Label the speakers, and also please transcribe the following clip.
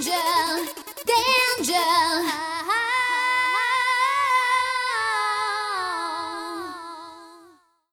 Speaker 1: danger, danger.